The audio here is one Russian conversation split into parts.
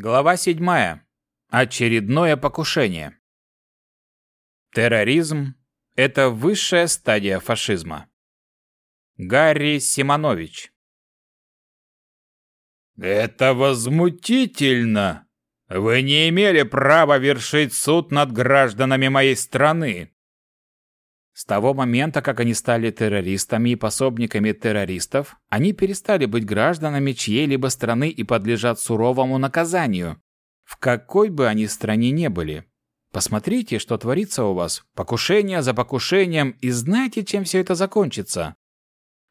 Глава 7. Очередное покушение. Терроризм – это высшая стадия фашизма. Гарри Симонович. «Это возмутительно! Вы не имели права вершить суд над гражданами моей страны!» С того момента, как они стали террористами и пособниками террористов, они перестали быть гражданами чьей-либо страны и подлежат суровому наказанию, в какой бы они стране не были. Посмотрите, что творится у вас. Покушение за покушением, и знаете, чем все это закончится?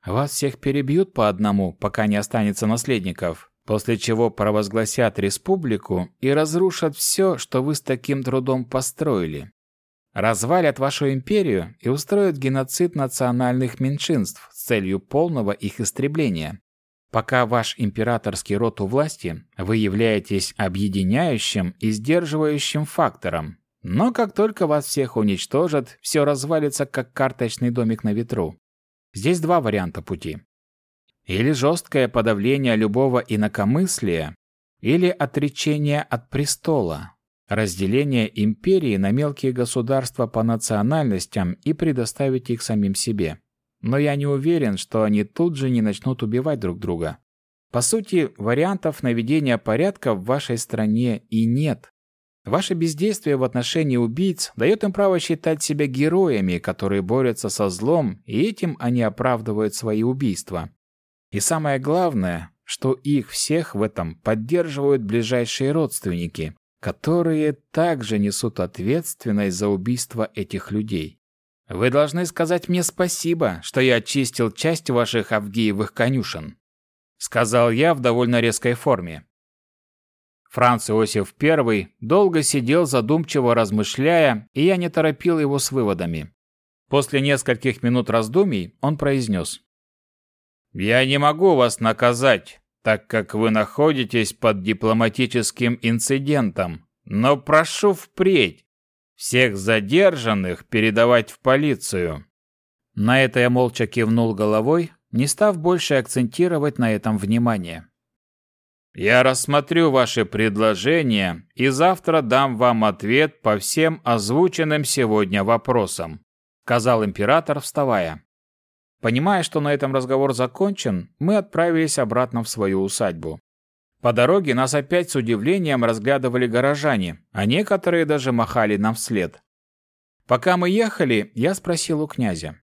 Вас всех перебьют по одному, пока не останется наследников, после чего провозгласят республику и разрушат все, что вы с таким трудом построили развалят вашу империю и устроят геноцид национальных меньшинств с целью полного их истребления. Пока ваш императорский род у власти, вы являетесь объединяющим и сдерживающим фактором. Но как только вас всех уничтожат, все развалится как карточный домик на ветру. Здесь два варианта пути. Или жесткое подавление любого инакомыслия, или отречение от престола, разделение империи на мелкие государства по национальностям и предоставить их самим себе. Но я не уверен, что они тут же не начнут убивать друг друга. По сути, вариантов наведения порядка в вашей стране и нет. Ваше бездействие в отношении убийц дает им право считать себя героями, которые борются со злом, и этим они оправдывают свои убийства. И самое главное, что их всех в этом поддерживают ближайшие родственники, которые также несут ответственность за убийство этих людей. Вы должны сказать мне спасибо, что я очистил часть ваших Авгиевых конюшен, сказал я в довольно резкой форме. Франц Иосиф I долго сидел задумчиво размышляя, и я не торопил его с выводами. После нескольких минут раздумий он произнес. «Я не могу вас наказать, так как вы находитесь под дипломатическим инцидентом, но прошу впредь всех задержанных передавать в полицию». На это я молча кивнул головой, не став больше акцентировать на этом внимание. «Я рассмотрю ваши предложения и завтра дам вам ответ по всем озвученным сегодня вопросам», сказал император, вставая. Понимая, что на этом разговор закончен, мы отправились обратно в свою усадьбу. По дороге нас опять с удивлением разглядывали горожане, а некоторые даже махали нам вслед. Пока мы ехали, я спросил у князя.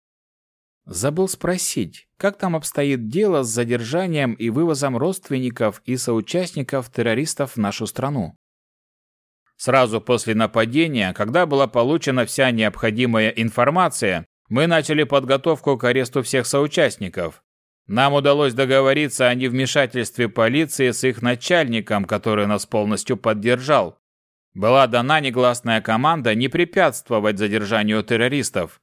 Забыл спросить, как там обстоит дело с задержанием и вывозом родственников и соучастников террористов в нашу страну. Сразу после нападения, когда была получена вся необходимая информация, мы начали подготовку к аресту всех соучастников. Нам удалось договориться о невмешательстве полиции с их начальником, который нас полностью поддержал. Была дана негласная команда не препятствовать задержанию террористов.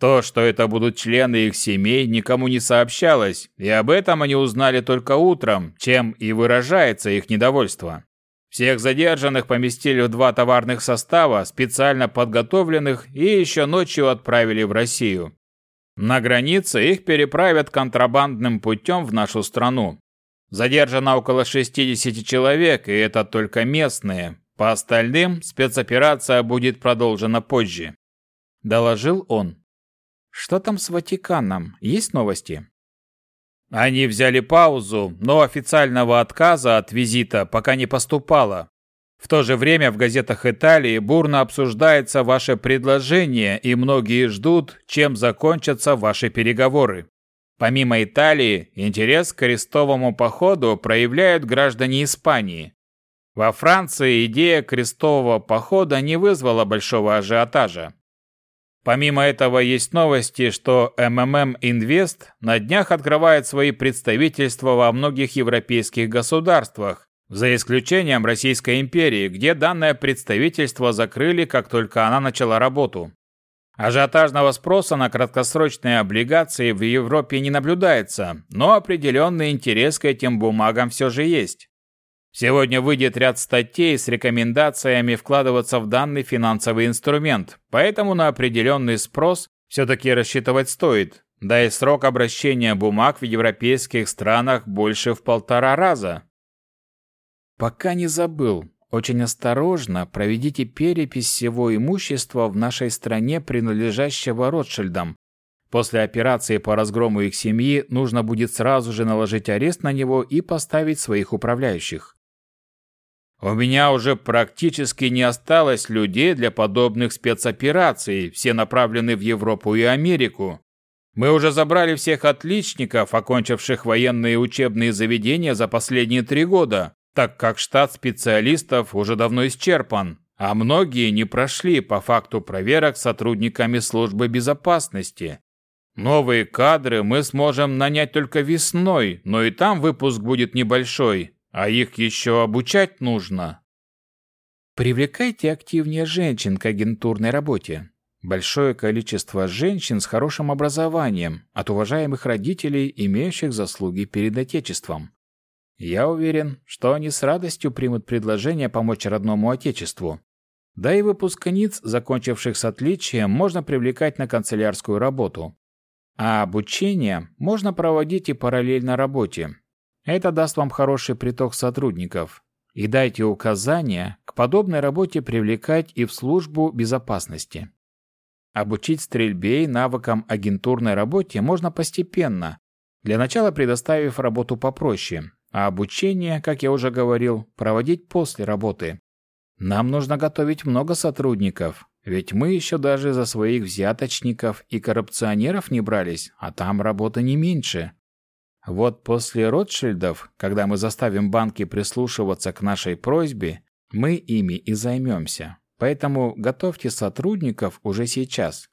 То, что это будут члены их семей, никому не сообщалось, и об этом они узнали только утром, чем и выражается их недовольство. Всех задержанных поместили в два товарных состава, специально подготовленных, и еще ночью отправили в Россию. На границе их переправят контрабандным путем в нашу страну. Задержано около 60 человек, и это только местные. По остальным спецоперация будет продолжена позже. Доложил он. Что там с Ватиканом? Есть новости? Они взяли паузу, но официального отказа от визита пока не поступало. В то же время в газетах Италии бурно обсуждается ваше предложение, и многие ждут, чем закончатся ваши переговоры. Помимо Италии, интерес к крестовому походу проявляют граждане Испании. Во Франции идея крестового похода не вызвала большого ажиотажа. Помимо этого есть новости, что МММ Инвест на днях открывает свои представительства во многих европейских государствах, за исключением Российской империи, где данное представительство закрыли, как только она начала работу. Ажиотажного спроса на краткосрочные облигации в Европе не наблюдается, но определенный интерес к этим бумагам все же есть. Сегодня выйдет ряд статей с рекомендациями вкладываться в данный финансовый инструмент, поэтому на определенный спрос все-таки рассчитывать стоит. Да и срок обращения бумаг в европейских странах больше в полтора раза. пока не забыл, очень осторожно проведите перепись всего имущества в нашей стране, принадлежащего Ротшильдам. После операции по разгрому их семьи нужно будет сразу же наложить арест на него и поставить своих управляющих. У меня уже практически не осталось людей для подобных спецопераций, все направлены в Европу и Америку. Мы уже забрали всех отличников, окончивших военные учебные заведения за последние три года так как штат специалистов уже давно исчерпан, а многие не прошли по факту проверок сотрудниками службы безопасности. Новые кадры мы сможем нанять только весной, но и там выпуск будет небольшой, а их еще обучать нужно. Привлекайте активнее женщин к агентурной работе. Большое количество женщин с хорошим образованием, от уважаемых родителей, имеющих заслуги перед Отечеством. Я уверен, что они с радостью примут предложение помочь родному отечеству. Да и выпускниц, закончивших с отличием, можно привлекать на канцелярскую работу. А обучение можно проводить и параллельно работе. Это даст вам хороший приток сотрудников. И дайте указания к подобной работе привлекать и в службу безопасности. Обучить стрельбе и навыкам агентурной работе можно постепенно, для начала предоставив работу попроще, а обучение, как я уже говорил, проводить после работы. Нам нужно готовить много сотрудников, ведь мы еще даже за своих взяточников и коррупционеров не брались, а там работа не меньше. Вот после Ротшильдов, когда мы заставим банки прислушиваться к нашей просьбе, мы ими и займемся. Поэтому готовьте сотрудников уже сейчас.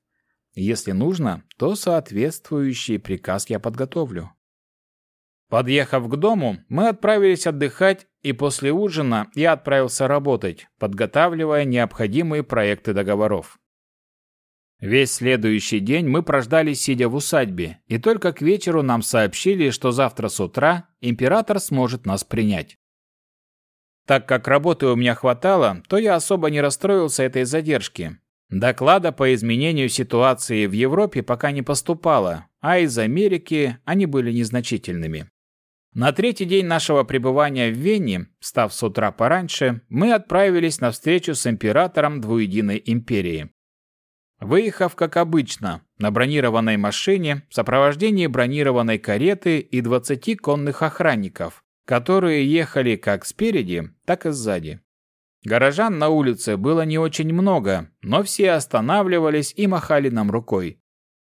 Если нужно, то соответствующий приказ я подготовлю. Подъехав к дому, мы отправились отдыхать, и после ужина я отправился работать, подготавливая необходимые проекты договоров. Весь следующий день мы прождали, сидя в усадьбе, и только к вечеру нам сообщили, что завтра с утра император сможет нас принять. Так как работы у меня хватало, то я особо не расстроился этой задержки. Доклада по изменению ситуации в Европе пока не поступало, а из Америки они были незначительными. На третий день нашего пребывания в Вене, став с утра пораньше, мы отправились на встречу с императором Двуединой империи. Выехав, как обычно, на бронированной машине в сопровождении бронированной кареты и 20 конных охранников, которые ехали как спереди, так и сзади. Горожан на улице было не очень много, но все останавливались и махали нам рукой.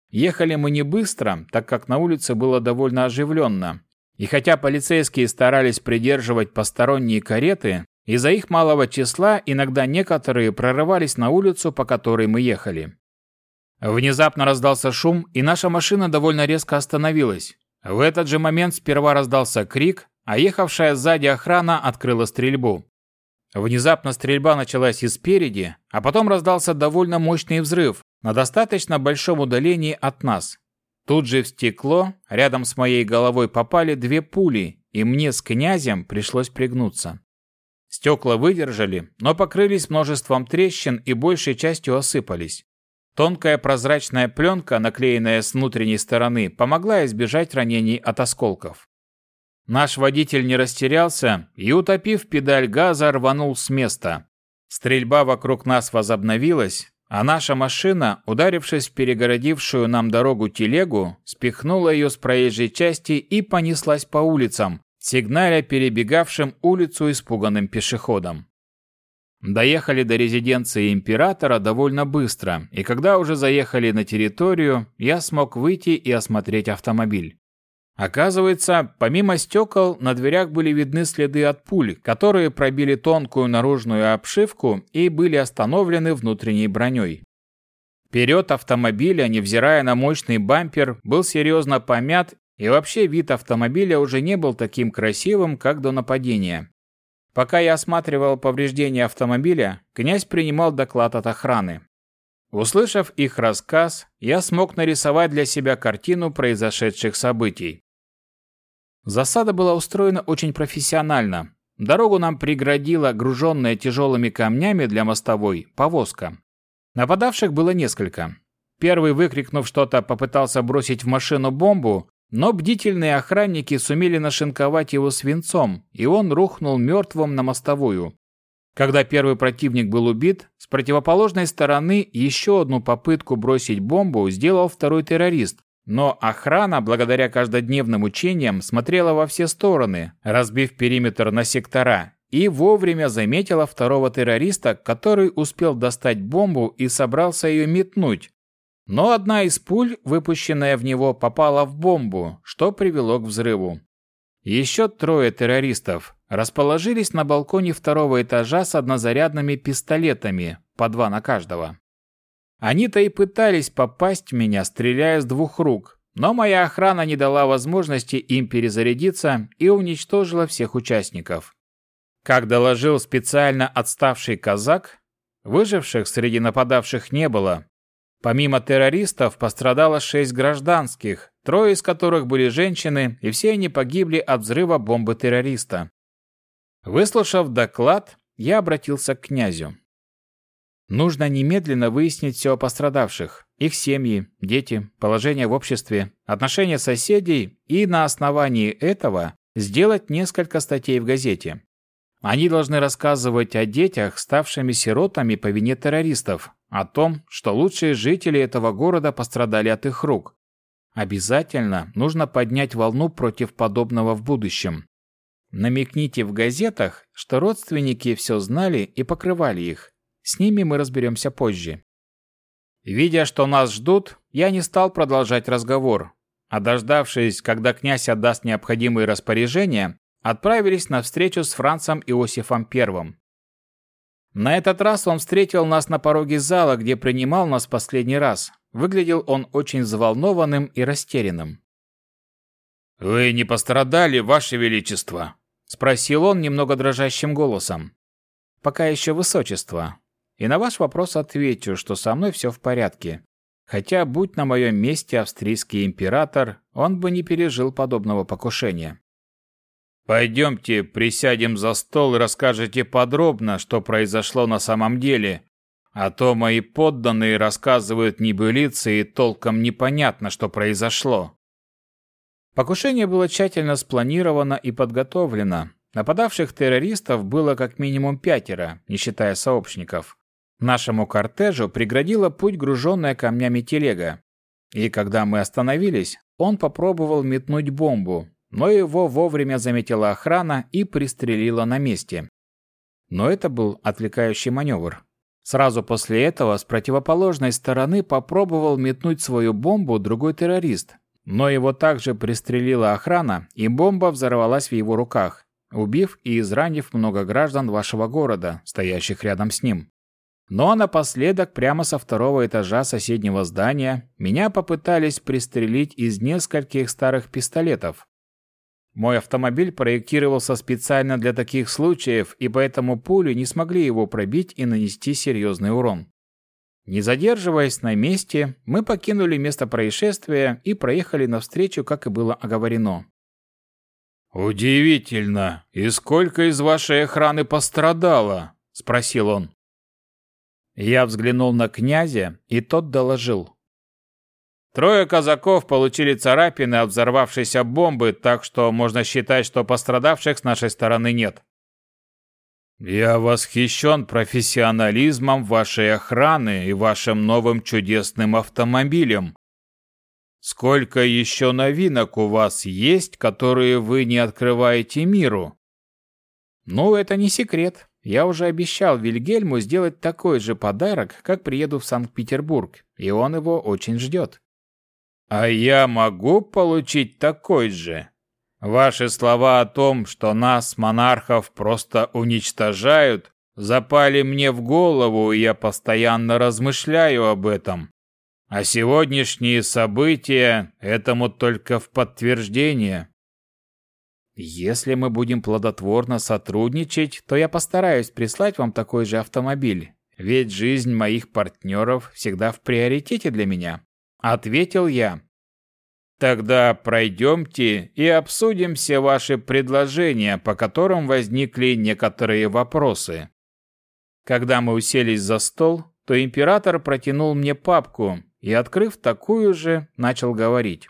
Ехали мы не быстро, так как на улице было довольно оживленно, и хотя полицейские старались придерживать посторонние кареты, из-за их малого числа иногда некоторые прорывались на улицу, по которой мы ехали. Внезапно раздался шум, и наша машина довольно резко остановилась. В этот же момент сперва раздался крик, а ехавшая сзади охрана открыла стрельбу. Внезапно стрельба началась и спереди, а потом раздался довольно мощный взрыв на достаточно большом удалении от нас. Тут же в стекло рядом с моей головой попали две пули, и мне с князем пришлось пригнуться. Стекла выдержали, но покрылись множеством трещин и большей частью осыпались. Тонкая прозрачная пленка, наклеенная с внутренней стороны, помогла избежать ранений от осколков. Наш водитель не растерялся и, утопив педаль газа, рванул с места. Стрельба вокруг нас возобновилась, а наша машина, ударившись в перегородившую нам дорогу телегу, спихнула ее с проезжей части и понеслась по улицам, сигналя перебегавшим улицу испуганным пешеходам. Доехали до резиденции императора довольно быстро, и когда уже заехали на территорию, я смог выйти и осмотреть автомобиль. Оказывается, помимо стекол, на дверях были видны следы от пуль, которые пробили тонкую наружную обшивку и были остановлены внутренней броней. Вперед автомобиля, невзирая на мощный бампер, был серьезно помят, и вообще вид автомобиля уже не был таким красивым, как до нападения. Пока я осматривал повреждения автомобиля, князь принимал доклад от охраны. Услышав их рассказ, я смог нарисовать для себя картину произошедших событий. Засада была устроена очень профессионально. Дорогу нам преградила груженная тяжелыми камнями для мостовой повозка. Нападавших было несколько. Первый, выкрикнув что-то, попытался бросить в машину бомбу, но бдительные охранники сумели нашинковать его свинцом, и он рухнул мертвым на мостовую. Когда первый противник был убит, с противоположной стороны еще одну попытку бросить бомбу сделал второй террорист, но охрана, благодаря каждодневным учениям, смотрела во все стороны, разбив периметр на сектора, и вовремя заметила второго террориста, который успел достать бомбу и собрался ее метнуть. Но одна из пуль, выпущенная в него, попала в бомбу, что привело к взрыву. Еще трое террористов расположились на балконе второго этажа с однозарядными пистолетами, по два на каждого. Они-то и пытались попасть в меня, стреляя с двух рук, но моя охрана не дала возможности им перезарядиться и уничтожила всех участников. Как доложил специально отставший казак, выживших среди нападавших не было. Помимо террористов пострадало шесть гражданских, трое из которых были женщины, и все они погибли от взрыва бомбы террориста. Выслушав доклад, я обратился к князю. Нужно немедленно выяснить все о пострадавших, их семьи, дети, положение в обществе, отношения соседей и на основании этого сделать несколько статей в газете. Они должны рассказывать о детях, ставшими сиротами по вине террористов, о том, что лучшие жители этого города пострадали от их рук. Обязательно нужно поднять волну против подобного в будущем. Намекните в газетах, что родственники все знали и покрывали их, с ними мы разберемся позже. Видя, что нас ждут, я не стал продолжать разговор, а дождавшись, когда князь отдаст необходимые распоряжения, отправились на встречу с Францем Иосифом I. На этот раз он встретил нас на пороге зала, где принимал нас последний раз. Выглядел он очень взволнованным и растерянным. «Вы не пострадали, Ваше Величество?» – спросил он немного дрожащим голосом. «Пока еще высочество», и на ваш вопрос отвечу, что со мной все в порядке. Хотя, будь на моем месте австрийский император, он бы не пережил подобного покушения. Пойдемте, присядем за стол и расскажете подробно, что произошло на самом деле. А то мои подданные рассказывают небылицы и толком непонятно, что произошло. Покушение было тщательно спланировано и подготовлено. Нападавших террористов было как минимум пятеро, не считая сообщников. Нашему кортежу преградила путь груженная камнями телега. И когда мы остановились, он попробовал метнуть бомбу, но его вовремя заметила охрана и пристрелила на месте. Но это был отвлекающий маневр. Сразу после этого с противоположной стороны попробовал метнуть свою бомбу другой террорист, но его также пристрелила охрана, и бомба взорвалась в его руках, убив и изранив много граждан вашего города, стоящих рядом с ним. Но напоследок прямо со второго этажа соседнего здания меня попытались пристрелить из нескольких старых пистолетов. Мой автомобиль проектировался специально для таких случаев, и поэтому пули не смогли его пробить и нанести серьезный урон. Не задерживаясь на месте, мы покинули место происшествия и проехали навстречу, как и было оговорено. «Удивительно! И сколько из вашей охраны пострадало?» – спросил он. Я взглянул на князя, и тот доложил. Трое казаков получили царапины от взорвавшейся бомбы, так что можно считать, что пострадавших с нашей стороны нет. Я восхищен профессионализмом вашей охраны и вашим новым чудесным автомобилем. Сколько еще новинок у вас есть, которые вы не открываете миру? Ну, это не секрет. Я уже обещал Вильгельму сделать такой же подарок, как приеду в Санкт-Петербург, и он его очень ждет. А я могу получить такой же? Ваши слова о том, что нас, монархов, просто уничтожают, запали мне в голову, и я постоянно размышляю об этом. А сегодняшние события этому только в подтверждение. Если мы будем плодотворно сотрудничать, то я постараюсь прислать вам такой же автомобиль, ведь жизнь моих партнеров всегда в приоритете для меня», — ответил я. «Тогда пройдемте и обсудим все ваши предложения, по которым возникли некоторые вопросы». Когда мы уселись за стол, то император протянул мне папку и, открыв такую же, начал говорить.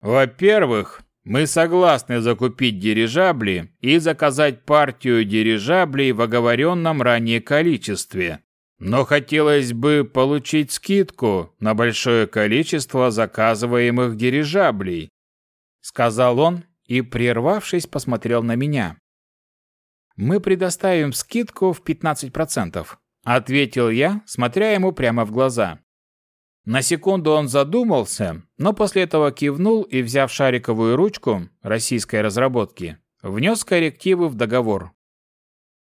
Во-первых, мы согласны закупить дирижабли и заказать партию дирижаблей в оговоренном ранее количестве. Но хотелось бы получить скидку на большое количество заказываемых дирижаблей, сказал он и, прервавшись, посмотрел на меня. Мы предоставим скидку в 15%, ответил я, смотря ему прямо в глаза. На секунду он задумался, но после этого кивнул и, взяв шариковую ручку российской разработки, внес коррективы в договор.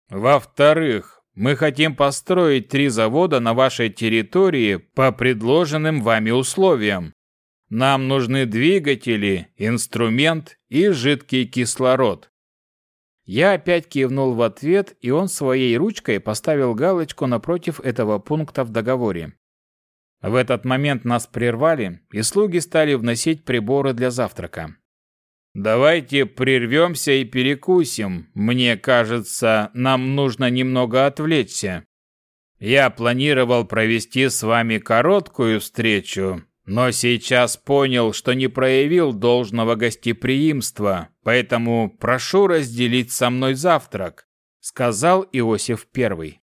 Во-вторых, мы хотим построить три завода на вашей территории по предложенным вами условиям. Нам нужны двигатели, инструмент и жидкий кислород. Я опять кивнул в ответ, и он своей ручкой поставил галочку напротив этого пункта в договоре. В этот момент нас прервали, и слуги стали вносить приборы для завтрака. «Давайте прервемся и перекусим. Мне кажется, нам нужно немного отвлечься. Я планировал провести с вами короткую встречу, но сейчас понял, что не проявил должного гостеприимства, поэтому прошу разделить со мной завтрак», сказал Иосиф Первый.